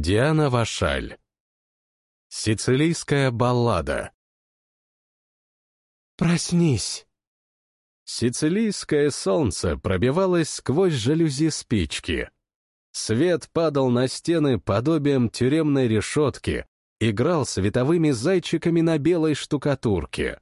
Диана Вашаль. Сицилийская баллада. «Проснись!» Сицилийское солнце пробивалось сквозь жалюзи спички. Свет падал на стены подобием тюремной решетки, играл световыми зайчиками на белой штукатурке.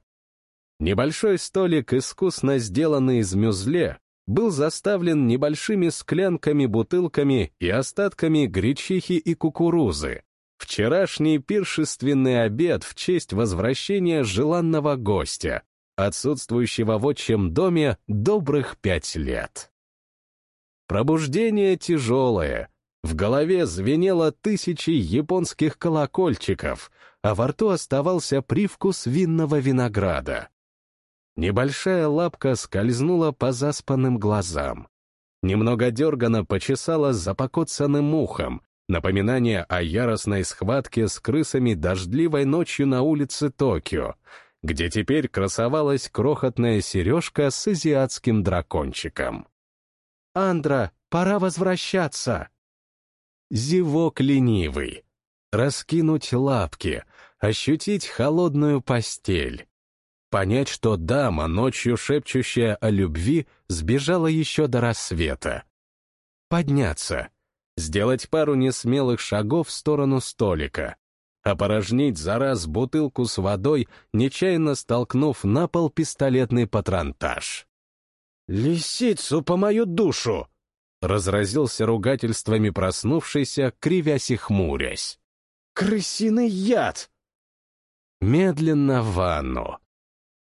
Небольшой столик, искусно сделанный из мюзле, был заставлен небольшими склянками, бутылками и остатками гречихи и кукурузы. Вчерашний пиршественный обед в честь возвращения желанного гостя, отсутствующего в отчим доме добрых пять лет. Пробуждение тяжелое. В голове звенело тысячи японских колокольчиков, а во рту оставался привкус винного винограда. Небольшая лапка скользнула по заспанным глазам. Немного дергано почесала за ухом, напоминание о яростной схватке с крысами дождливой ночью на улице Токио, где теперь красовалась крохотная сережка с азиатским дракончиком. «Андра, пора возвращаться!» Зевок ленивый. Раскинуть лапки, ощутить холодную постель. Понять, что дама, ночью шепчущая о любви, сбежала еще до рассвета. Подняться. Сделать пару несмелых шагов в сторону столика. Опорожнить за раз бутылку с водой, нечаянно столкнув на пол пистолетный патронтаж. «Лисицу по мою душу!» Разразился ругательствами проснувшийся, кривясь и хмурясь. «Крысиный яд!» Медленно в ванну.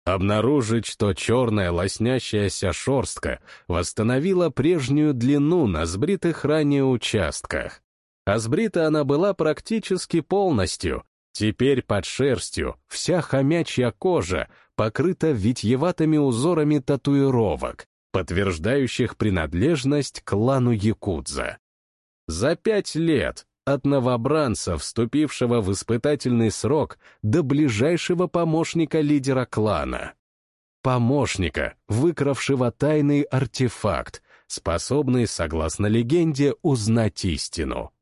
Обнаружить, что черная лоснящаяся шерстка восстановила прежнюю длину на сбритых ранее участках. А сбрита она была практически полностью. Теперь под шерстью вся хомячья кожа покрыта витьеватыми узорами татуировок, подтверждающих принадлежность к клану Якудза. За пять лет от новобранца, вступившего в испытательный срок, до ближайшего помощника лидера клана. Помощника, выкравшего тайный артефакт, способный, согласно легенде, узнать истину.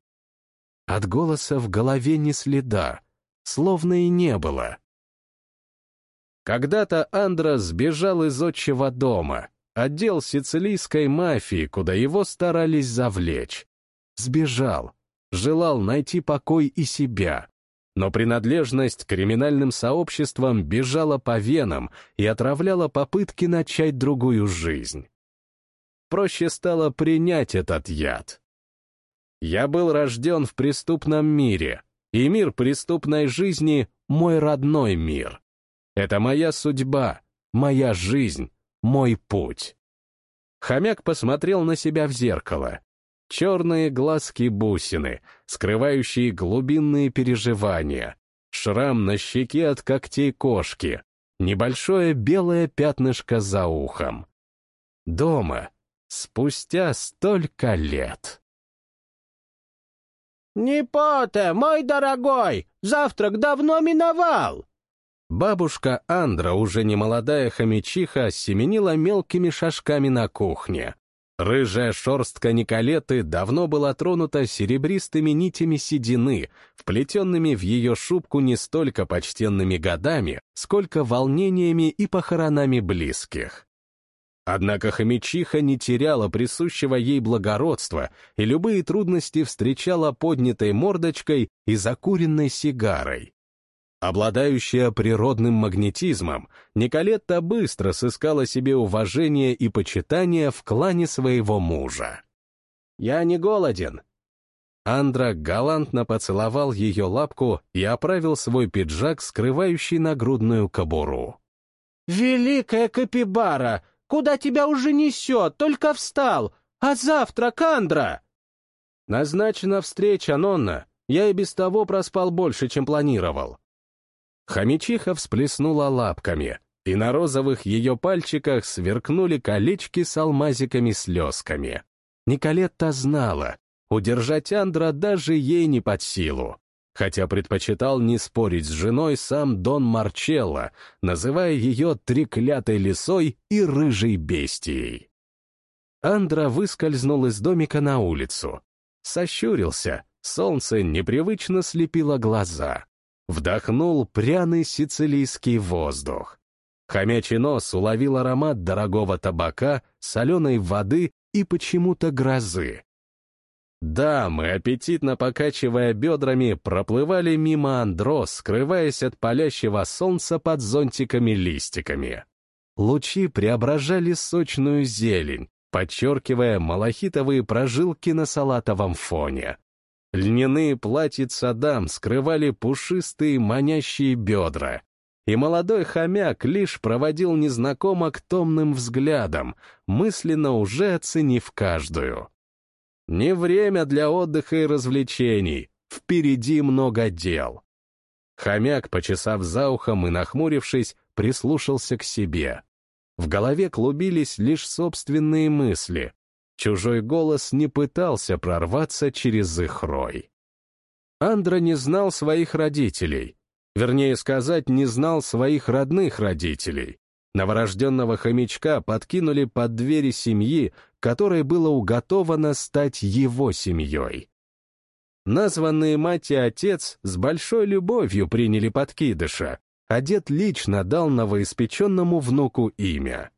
От голоса в голове ни следа, словно и не было. Когда-то Андра сбежал из отчего дома, отдел сицилийской мафии, куда его старались завлечь. Сбежал, желал найти покой и себя. Но принадлежность к криминальным сообществам бежала по венам и отравляла попытки начать другую жизнь. Проще стало принять этот яд. Я был рожден в преступном мире, и мир преступной жизни — мой родной мир. Это моя судьба, моя жизнь, мой путь. Хомяк посмотрел на себя в зеркало черные глазки-бусины, скрывающие глубинные переживания, шрам на щеке от когтей кошки, небольшое белое пятнышко за ухом. Дома, спустя столько лет. «Непоте, мой дорогой, завтрак давно миновал!» Бабушка Андра, уже не молодая хомячиха, семенила мелкими шажками на кухне. Рыжая шерстка Николеты давно была тронута серебристыми нитями седины, вплетенными в ее шубку не столько почтенными годами, сколько волнениями и похоронами близких. Однако хомячиха не теряла присущего ей благородства и любые трудности встречала поднятой мордочкой и закуренной сигарой. Обладающая природным магнетизмом, Николетта быстро сыскала себе уважение и почитание в клане своего мужа. «Я не голоден». Андра галантно поцеловал ее лапку и оправил свой пиджак, скрывающий нагрудную кобуру. «Великая Капибара! Куда тебя уже несет? Только встал! А завтра, Кандра?» «Назначена встреча, Нонна. Я и без того проспал больше, чем планировал». Хомячиха всплеснула лапками, и на розовых ее пальчиках сверкнули колечки с алмазиками-слезками. Николетта знала, удержать Андра даже ей не под силу, хотя предпочитал не спорить с женой сам Дон Марчелло, называя ее треклятой лисой и рыжей бестией. Андра выскользнул из домика на улицу, сощурился, Солнце непривычно слепило глаза. Вдохнул пряный сицилийский воздух. Хомячий нос уловил аромат дорогого табака, соленой воды и почему-то грозы. Дамы, аппетитно покачивая бедрами, проплывали мимо Андро, скрываясь от палящего солнца под зонтиками-листиками. Лучи преображали сочную зелень, подчеркивая малахитовые прожилки на салатовом фоне. Льняные платьица дам скрывали пушистые манящие бедра, и молодой хомяк лишь проводил незнакомок томным взглядом, мысленно уже оценив каждую. Не время для отдыха и развлечений, впереди много дел. Хомяк, почесав за ухом и нахмурившись, прислушался к себе. В голове клубились лишь собственные мысли. Чужой голос не пытался прорваться через их рой. Андра не знал своих родителей. Вернее сказать, не знал своих родных родителей. Новорожденного хомячка подкинули под двери семьи, которой было уготовано стать его семьей. Названные мать и отец с большой любовью приняли подкидыша, а дед лично дал новоиспеченному внуку имя.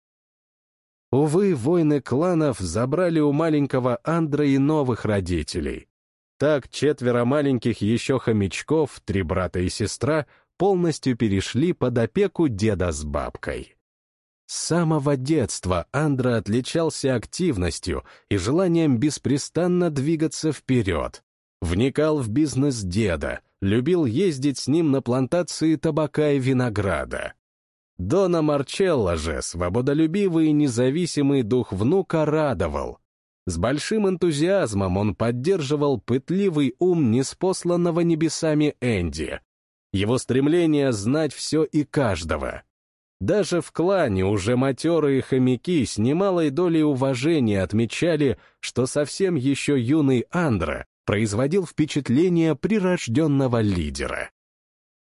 Увы, войны кланов забрали у маленького Андра и новых родителей. Так четверо маленьких еще хомячков, три брата и сестра, полностью перешли под опеку деда с бабкой. С самого детства Андра отличался активностью и желанием беспрестанно двигаться вперед. Вникал в бизнес деда, любил ездить с ним на плантации табака и винограда. Дона Марчелло же, свободолюбивый и независимый дух внука, радовал. С большим энтузиазмом он поддерживал пытливый ум неспосланного небесами Энди. Его стремление знать все и каждого — даже в клане уже матерые хомяки с немалой долей уважения отмечали, что совсем еще юный Андра производил впечатление прирожденного лидера.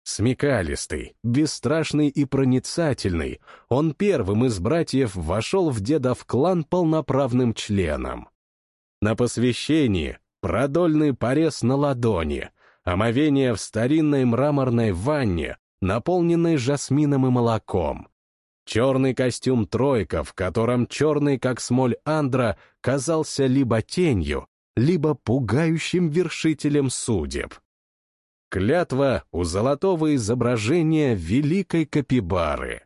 Смекалистый, бесстрашный и проницательный, он первым из братьев вошел в дедов клан полноправным членом. На посвящении продольный порез на ладони, омовение в старинной мраморной ванне, наполненный жасмином и молоком. Черный костюм тройка, в котором черный, как смоль Андра, казался либо тенью, либо пугающим вершителем судеб. Клятва у золотого изображения великой капибары.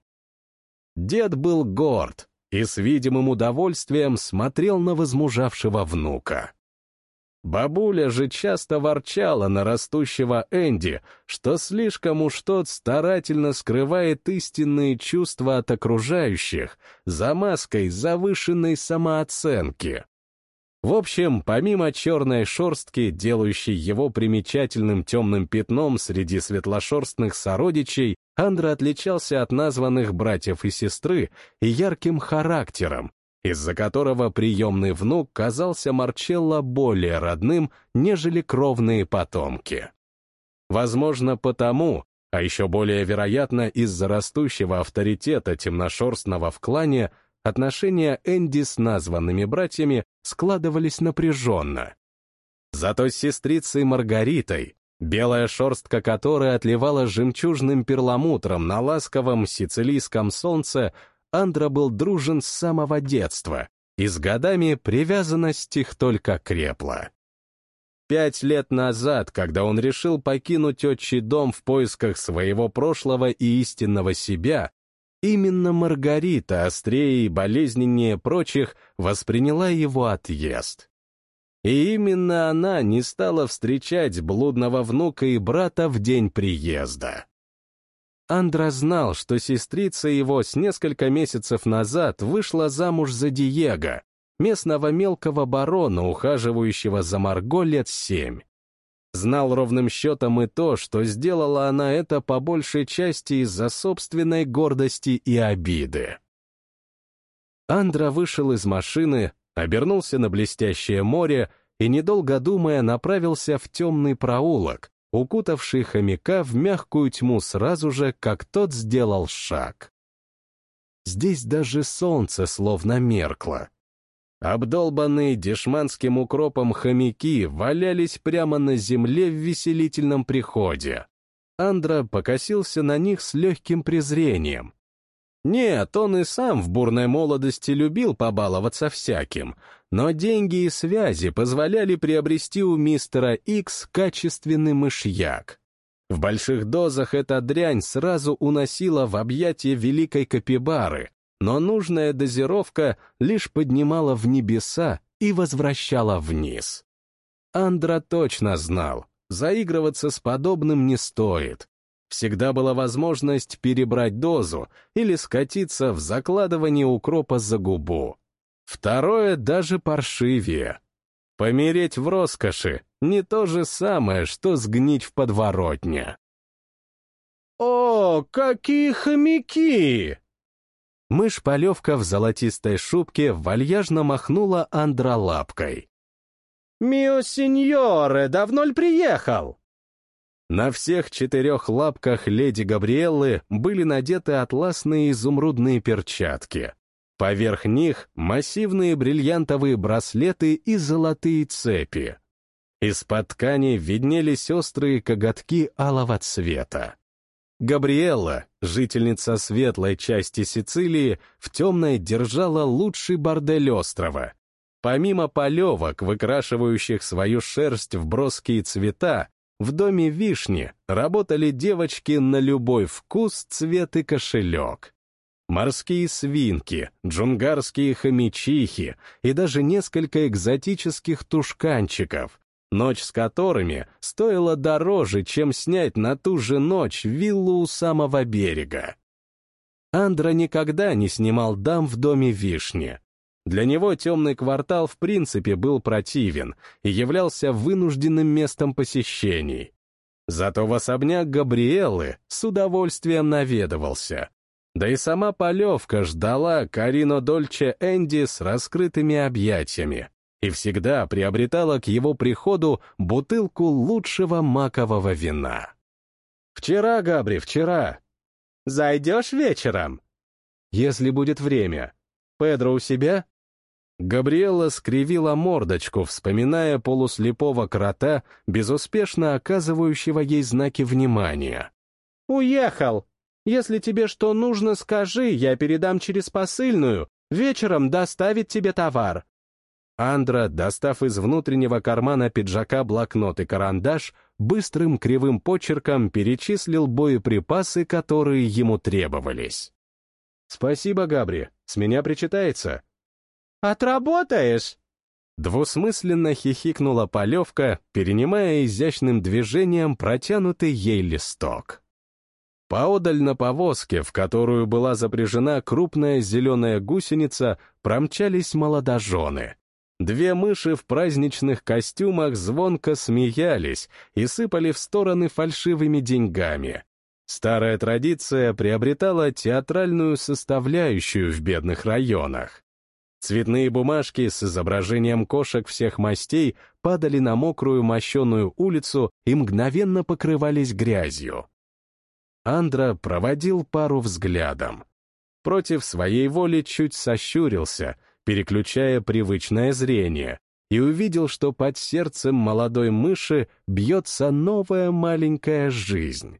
Дед был горд и с видимым удовольствием смотрел на возмужавшего внука. Бабуля же часто ворчала на растущего Энди, что слишком уж тот старательно скрывает истинные чувства от окружающих за маской завышенной самооценки. В общем, помимо черной шерстки, делающей его примечательным темным пятном среди светлошерстных сородичей, Андра отличался от названных братьев и сестры и ярким характером, из-за которого приемный внук казался Марчелло более родным, нежели кровные потомки. Возможно, потому, а еще более вероятно из-за растущего авторитета темношерстного в клане, отношения Энди с названными братьями складывались напряженно. Зато с сестрицей Маргаритой, белая шерстка которой отливала жемчужным перламутром на ласковом сицилийском солнце, Андра был дружен с самого детства, и с годами привязанность их только крепла. Пять лет назад, когда он решил покинуть отчий дом в поисках своего прошлого и истинного себя, именно Маргарита, острее и болезненнее прочих, восприняла его отъезд. И именно она не стала встречать блудного внука и брата в день приезда. Андра знал, что сестрица его с несколько месяцев назад вышла замуж за Диего, местного мелкого барона, ухаживающего за Марго лет семь. Знал ровным счетом и то, что сделала она это по большей части из-за собственной гордости и обиды. Андра вышел из машины, обернулся на блестящее море и, недолго думая, направился в темный проулок, укутавший хомяка в мягкую тьму сразу же, как тот сделал шаг. Здесь даже солнце словно меркло. Обдолбанные дешманским укропом хомяки валялись прямо на земле в веселительном приходе. Андра покосился на них с легким презрением. Нет, он и сам в бурной молодости любил побаловаться всяким, но деньги и связи позволяли приобрести у мистера Икс качественный мышьяк. В больших дозах эта дрянь сразу уносила в объятия великой капибары, но нужная дозировка лишь поднимала в небеса и возвращала вниз. Андра точно знал, заигрываться с подобным не стоит. Всегда была возможность перебрать дозу или скатиться в закладывание укропа за губу. Второе даже паршивее. Помереть в роскоши — не то же самое, что сгнить в подворотне. «О, какие хомяки!» Мышь-полевка в золотистой шубке вальяжно махнула Андра лапкой. «Мио сеньоре, давно ли приехал?» На всех четырех лапках леди Габриэллы были надеты атласные изумрудные перчатки. Поверх них массивные бриллиантовые браслеты и золотые цепи. Из-под ткани виднелись острые коготки алого цвета. Габриэлла, жительница светлой части Сицилии, в темной держала лучший бордель острова. Помимо полевок, выкрашивающих свою шерсть в броские цвета, в доме вишни работали девочки на любой вкус, цвет и кошелек. Морские свинки, джунгарские хомячихи и даже несколько экзотических тушканчиков, ночь с которыми стоила дороже, чем снять на ту же ночь виллу у самого берега. Андра никогда не снимал дам в доме вишни. Для него темный квартал в принципе был противен и являлся вынужденным местом посещений. Зато в особняк Габриэлы с удовольствием наведывался. Да и сама Полевка ждала Карино Дольче Энди с раскрытыми объятиями и всегда приобретала к его приходу бутылку лучшего макового вина. «Вчера, Габри, вчера. Зайдешь вечером?» «Если будет время. Педро у себя?» Габриэла скривила мордочку, вспоминая полуслепого крота, безуспешно оказывающего ей знаки внимания. «Уехал. Если тебе что нужно, скажи, я передам через посыльную. Вечером доставит тебе товар. Андра, достав из внутреннего кармана пиджака блокнот и карандаш, быстрым кривым почерком перечислил боеприпасы, которые ему требовались. «Спасибо, Габри, с меня причитается». «Отработаешь?» Двусмысленно хихикнула Полевка, перенимая изящным движением протянутый ей листок. Поодаль на повозке, в которую была запряжена крупная зеленая гусеница, промчались молодожены — Две мыши в праздничных костюмах звонко смеялись и сыпали в стороны фальшивыми деньгами. Старая традиция приобретала театральную составляющую в бедных районах. Цветные бумажки с изображением кошек всех мастей падали на мокрую мощеную улицу и мгновенно покрывались грязью. Андра проводил пару взглядом. Против своей воли чуть сощурился — переключая привычное зрение, и увидел, что под сердцем молодой мыши бьется новая маленькая жизнь.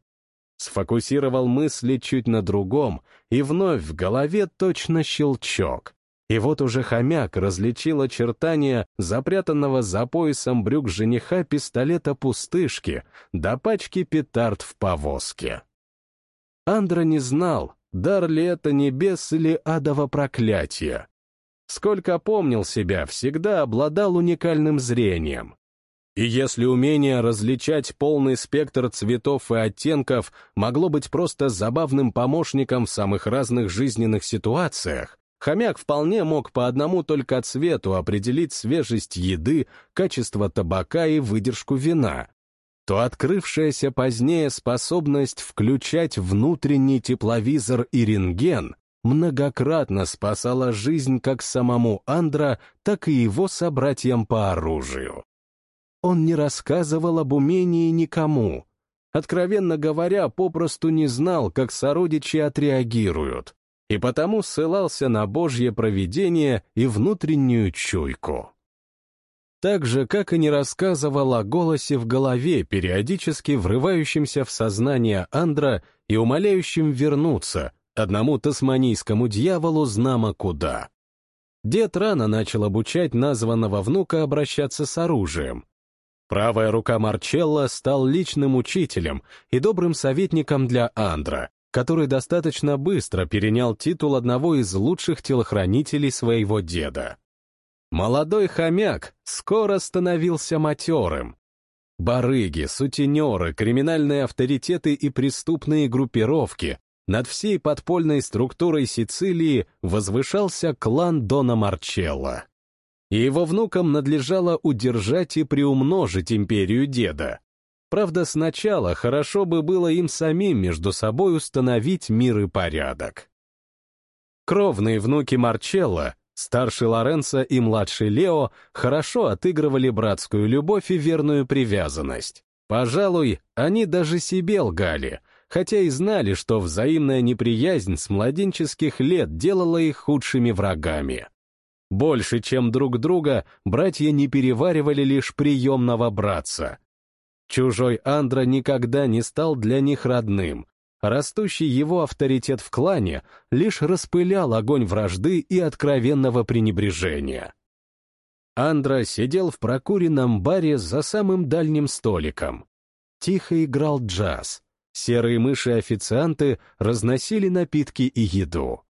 Сфокусировал мысли чуть на другом, и вновь в голове точно щелчок. И вот уже хомяк различил очертания запрятанного за поясом брюк жениха пистолета-пустышки до пачки петард в повозке. Андра не знал, дар ли это небес или адово проклятие, Сколько помнил себя, всегда обладал уникальным зрением. И если умение различать полный спектр цветов и оттенков могло быть просто забавным помощником в самых разных жизненных ситуациях, хомяк вполне мог по одному только цвету определить свежесть еды, качество табака и выдержку вина, то открывшаяся позднее способность включать внутренний тепловизор и рентген многократно спасала жизнь как самому Андра, так и его собратьям по оружию. Он не рассказывал об умении никому. Откровенно говоря, попросту не знал, как сородичи отреагируют. и потому ссылался на божье провидение и внутреннюю чуйку. Так же, как и не рассказывал о голосе в голове, периодически врывающемся в сознание Андра и умоляющем вернуться, одному тасманийскому дьяволу знамо куда. Дед рано начал обучать названного внука обращаться с оружием. Правая рука Марчелла стал личным учителем и добрым советником для Андра, который достаточно быстро перенял титул одного из лучших телохранителей своего деда. Молодой хомяк скоро становился матерым. Барыги, сутенеры, криминальные авторитеты и преступные группировки над всей подпольной структурой Сицилии возвышался клан Дона Марчелло. И его внукам надлежало удержать и приумножить империю деда. Правда, сначала хорошо бы было им самим между собой установить мир и порядок. Кровные внуки Марчелло, старший Лоренцо и младший Лео, хорошо отыгрывали братскую любовь и верную привязанность. Пожалуй, они даже себе лгали, хотя и знали, что взаимная неприязнь с младенческих лет делала их худшими врагами. Больше, чем друг друга, братья не переваривали лишь приемного братца. Чужой Андра никогда не стал для них родным. Растущий его авторитет в клане лишь распылял огонь вражды и откровенного пренебрежения. Андра сидел в прокуренном баре за самым дальним столиком. Тихо играл джаз. Серые мыши-официанты разносили напитки и еду.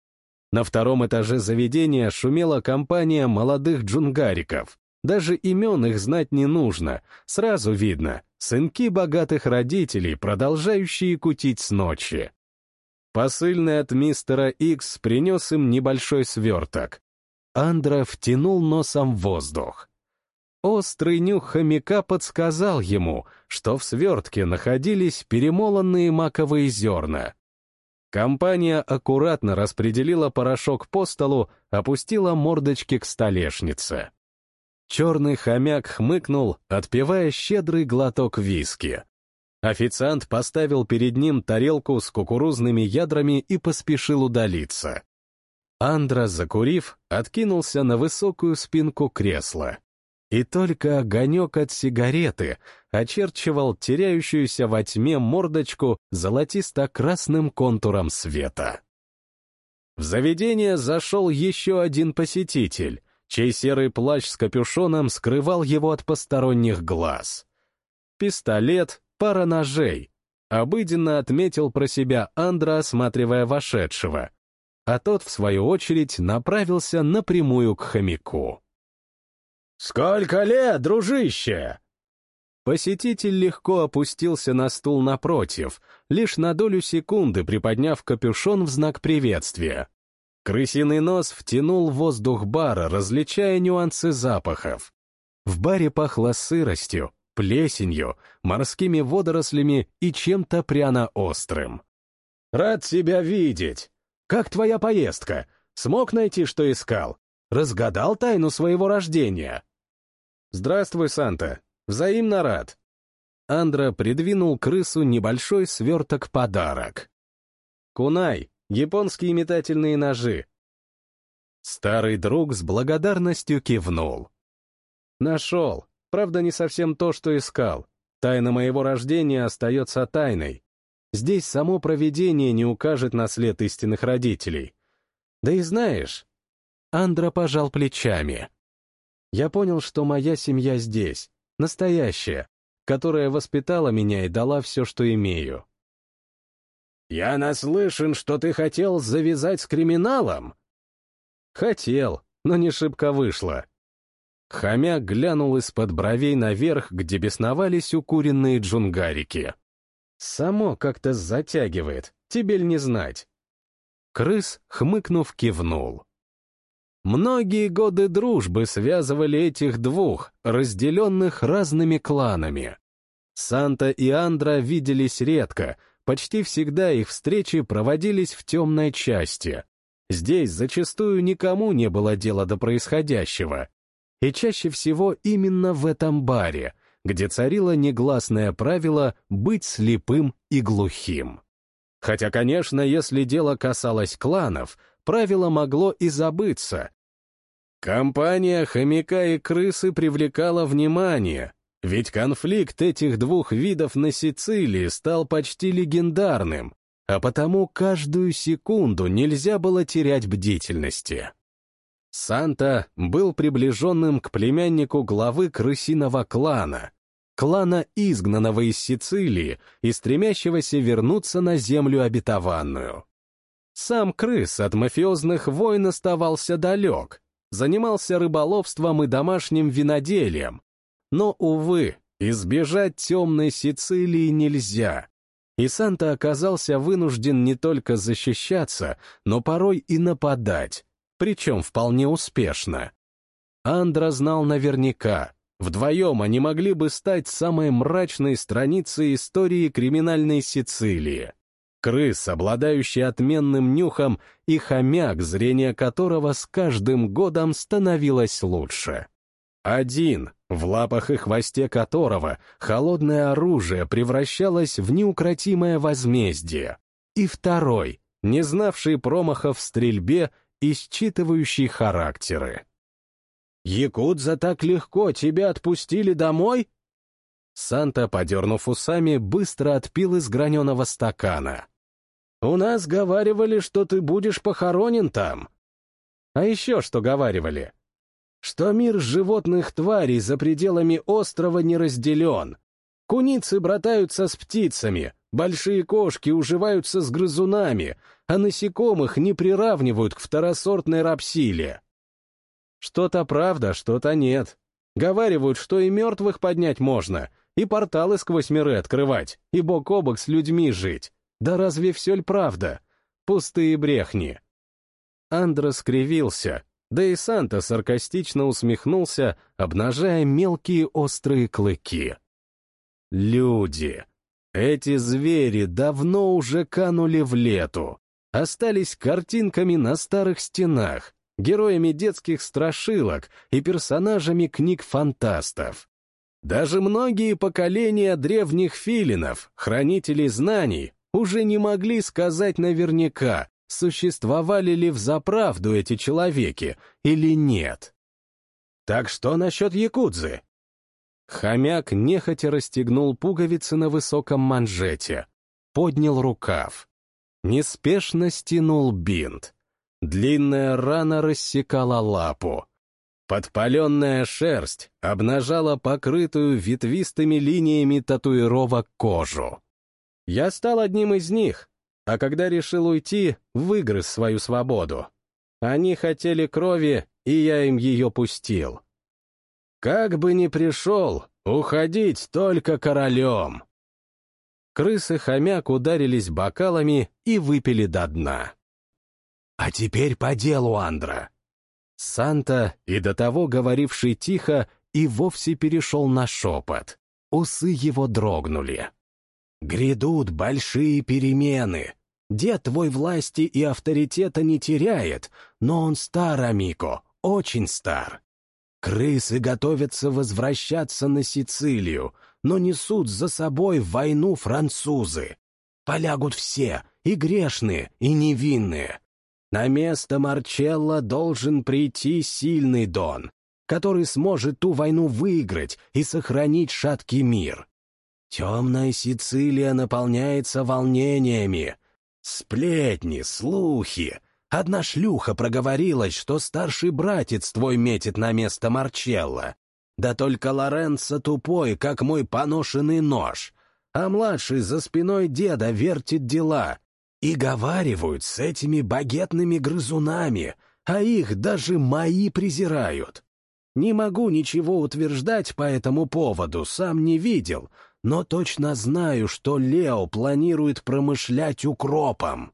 На втором этаже заведения шумела компания молодых джунгариков. Даже имен их знать не нужно, сразу видно — сынки богатых родителей, продолжающие кутить с ночи. Посыльный от мистера Икс принес им небольшой сверток. Андра втянул носом воздух. Острый нюх хомяка подсказал ему, что в свертке находились перемолотые маковые зерна. Компания аккуратно распределила порошок по столу, опустила мордочки к столешнице. Черный хомяк хмыкнул, отпивая щедрый глоток виски. Официант поставил перед ним тарелку с кукурузными ядрами и поспешил удалиться. Андра, закурив, откинулся на высокую спинку кресла. И только огонек от сигареты очерчивал теряющуюся во тьме мордочку золотисто-красным контуром света. В заведение зашел еще один посетитель, чей серый плащ с капюшоном скрывал его от посторонних глаз. Пистолет, пара ножей. Обыденно отметил про себя Андра, осматривая вошедшего, а тот, в свою очередь, направился напрямую к хомяку. «Сколько лет, дружище?» Посетитель легко опустился на стул напротив, лишь на долю секунды приподняв капюшон в знак приветствия. Крысиный нос втянул воздух бара, различая нюансы запахов. В баре пахло сыростью, плесенью, морскими водорослями и чем-то пряно-острым. «Рад тебя видеть! Как твоя поездка? Смог найти, что искал? Разгадал тайну своего рождения?» «Здравствуй, Санта. Взаимно рад». Андра придвинул крысу небольшой сверток-подарок. «Кунай, японские метательные ножи». Старый друг с благодарностью кивнул. «Нашел. Правда, не совсем то, что искал. Тайна моего рождения остается тайной. Здесь само провидение не укажет на след истинных родителей. Да и знаешь...» Андра пожал плечами я понял, что моя семья здесь, настоящая, которая воспитала меня и дала все, что имею. «Я наслышан, что ты хотел завязать с криминалом?» «Хотел, но не шибко вышло». Хомяк глянул из-под бровей наверх, где бесновались укуренные джунгарики. «Само как-то затягивает, тебе ль не знать?» Крыс, хмыкнув, кивнул. Многие годы дружбы связывали этих двух, разделенных разными кланами. Санта и Андра виделись редко, почти всегда их встречи проводились в темной части. Здесь зачастую никому не было дела до происходящего. И чаще всего именно в этом баре, где царило негласное правило быть слепым и глухим. Хотя, конечно, если дело касалось кланов, правило могло и забыться. Компания хомяка и крысы привлекала внимание, ведь конфликт этих двух видов на Сицилии стал почти легендарным, а потому каждую секунду нельзя было терять бдительности. Санта был приближенным к племяннику главы крысиного клана, клана, изгнанного из Сицилии и стремящегося вернуться на землю обетованную. Сам крыс от мафиозных войн оставался далек, занимался рыболовством и домашним виноделием. Но, увы, избежать темной Сицилии нельзя. И Санта оказался вынужден не только защищаться, но порой и нападать, причем вполне успешно. Андра знал наверняка, Вдвоем они могли бы стать самой мрачной страницей истории криминальной Сицилии. Крыс, обладающий отменным нюхом, и хомяк, зрение которого с каждым годом становилось лучше. Один, в лапах и хвосте которого холодное оружие превращалось в неукротимое возмездие. И второй, не знавший промахов в стрельбе и характеры. Якудза так легко тебя отпустили домой?» Санта, подернув усами, быстро отпил из граненого стакана. «У нас говаривали, что ты будешь похоронен там». «А еще что говаривали?» «Что мир животных тварей за пределами острова не разделен. Куницы братаются с птицами, большие кошки уживаются с грызунами, а насекомых не приравнивают к второсортной рапсиле». Что-то правда, что-то нет. Говаривают, что и мертвых поднять можно, и порталы сквозь миры открывать, и бок о бок с людьми жить. Да разве все ль правда? Пустые брехни. Андро скривился, да и Санта саркастично усмехнулся, обнажая мелкие острые клыки. Люди. Эти звери давно уже канули в лету, остались картинками на старых стенах, героями детских страшилок и персонажами книг фантастов. Даже многие поколения древних филинов, хранителей знаний, уже не могли сказать наверняка, существовали ли взаправду эти человеки или нет. Так что насчет якудзы? Хомяк нехотя расстегнул пуговицы на высоком манжете, поднял рукав, неспешно стянул бинт. Длинная рана рассекала лапу. Подпаленная шерсть обнажала покрытую ветвистыми линиями татуировок кожу. Я стал одним из них, а когда решил уйти, выгрыз свою свободу. Они хотели крови, и я им ее пустил. Как бы ни пришел, уходить только королем. Крысы-хомяк ударились бокалами и выпили до дна. «А теперь по делу, Андра!» Санта, и до того говоривший тихо, и вовсе перешел на шепот. Усы его дрогнули. «Грядут большие перемены. Дед твой власти и авторитета не теряет, но он стар, Амико, очень стар. Крысы готовятся возвращаться на Сицилию, но несут за собой войну французы. Полягут все, и грешные, и невинные. На место Марчелла должен прийти сильный Дон, который сможет ту войну выиграть и сохранить шаткий мир. Темная Сицилия наполняется волнениями. Сплетни, слухи. Одна шлюха проговорилась, что старший братец твой метит на место Марчелла. Да только Лоренцо тупой, как мой поношенный нож. А младший за спиной деда вертит дела, и говаривают с этими багетными грызунами, а их даже мои презирают. Не могу ничего утверждать по этому поводу, сам не видел, но точно знаю, что Лео планирует промышлять укропом.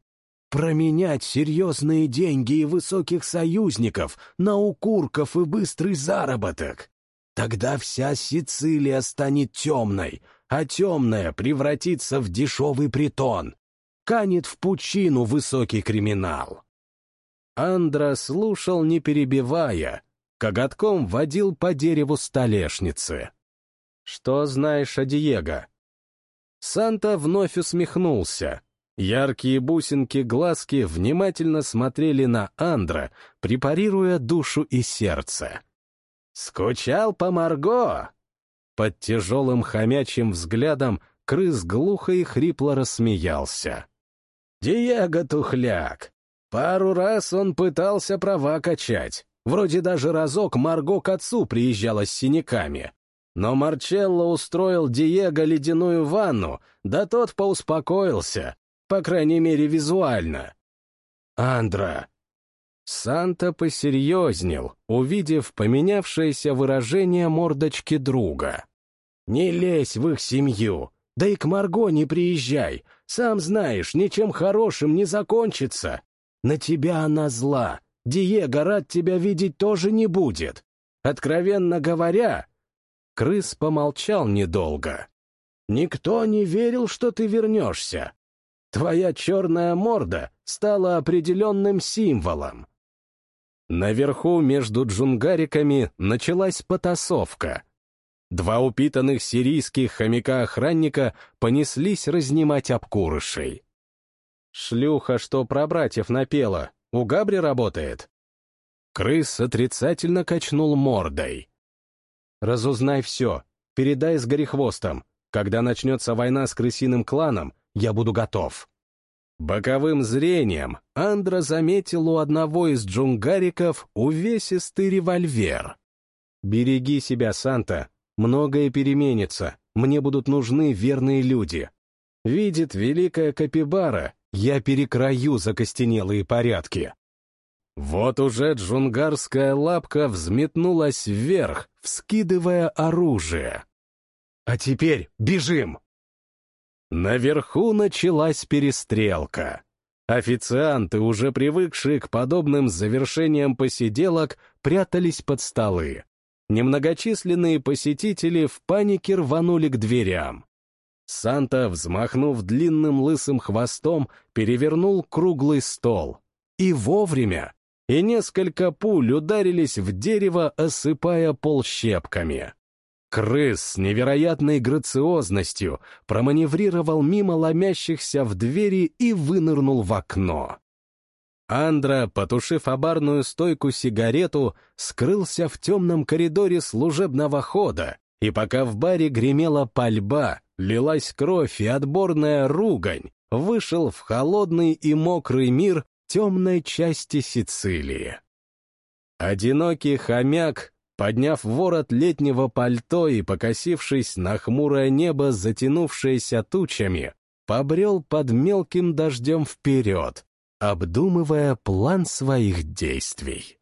Променять серьезные деньги и высоких союзников на укурков и быстрый заработок. Тогда вся Сицилия станет темной, а темная превратится в дешевый притон, канет в пучину высокий криминал. Андра слушал, не перебивая, коготком водил по дереву столешницы. «Что знаешь о Диего?» Санта вновь усмехнулся. Яркие бусинки-глазки внимательно смотрели на Андра, препарируя душу и сердце. «Скучал по Марго!» Под тяжелым хомячим взглядом крыс глухо и хрипло рассмеялся. «Диего тухляк! Пару раз он пытался права качать. Вроде даже разок Марго к отцу приезжала с синяками. Но Марчелло устроил Диего ледяную ванну, да тот поуспокоился, по крайней мере, визуально. Андра. Санта посерьезнел, увидев поменявшееся выражение мордочки друга. «Не лезь в их семью, да и к Марго не приезжай, сам знаешь, ничем хорошим не закончится. На тебя она зла, Диего рад тебя видеть тоже не будет. Откровенно говоря...» Крыс помолчал недолго. «Никто не верил, что ты вернешься. Твоя черная морда стала определенным символом. Наверху между джунгариками началась потасовка. Два упитанных сирийских хомяка-охранника понеслись разнимать обкурышей. «Шлюха, что про братьев напела, у Габри работает?» Крыс отрицательно качнул мордой. «Разузнай все, передай с Горехвостом. Когда начнется война с крысиным кланом, я буду готов. Боковым зрением Андра заметил у одного из джунгариков увесистый револьвер. «Береги себя, Санта, многое переменится, мне будут нужны верные люди. Видит великая Капибара, я перекрою закостенелые порядки». Вот уже джунгарская лапка взметнулась вверх, вскидывая оружие. «А теперь бежим!» Наверху началась перестрелка. Официанты, уже привыкшие к подобным завершениям посиделок, прятались под столы. Немногочисленные посетители в панике рванули к дверям. Санта, взмахнув длинным лысым хвостом, перевернул круглый стол. И вовремя. И несколько пуль ударились в дерево, осыпая пол щепками. Крыс с невероятной грациозностью проманеврировал мимо ломящихся в двери и вынырнул в окно. Андра, потушив обарную стойку сигарету, скрылся в темном коридоре служебного хода, и пока в баре гремела пальба, лилась кровь и отборная ругань, вышел в холодный и мокрый мир темной части Сицилии. Одинокий хомяк Подняв ворот летнего пальто и покосившись на хмурое небо, затянувшееся тучами, побрел под мелким дождем вперед, обдумывая план своих действий.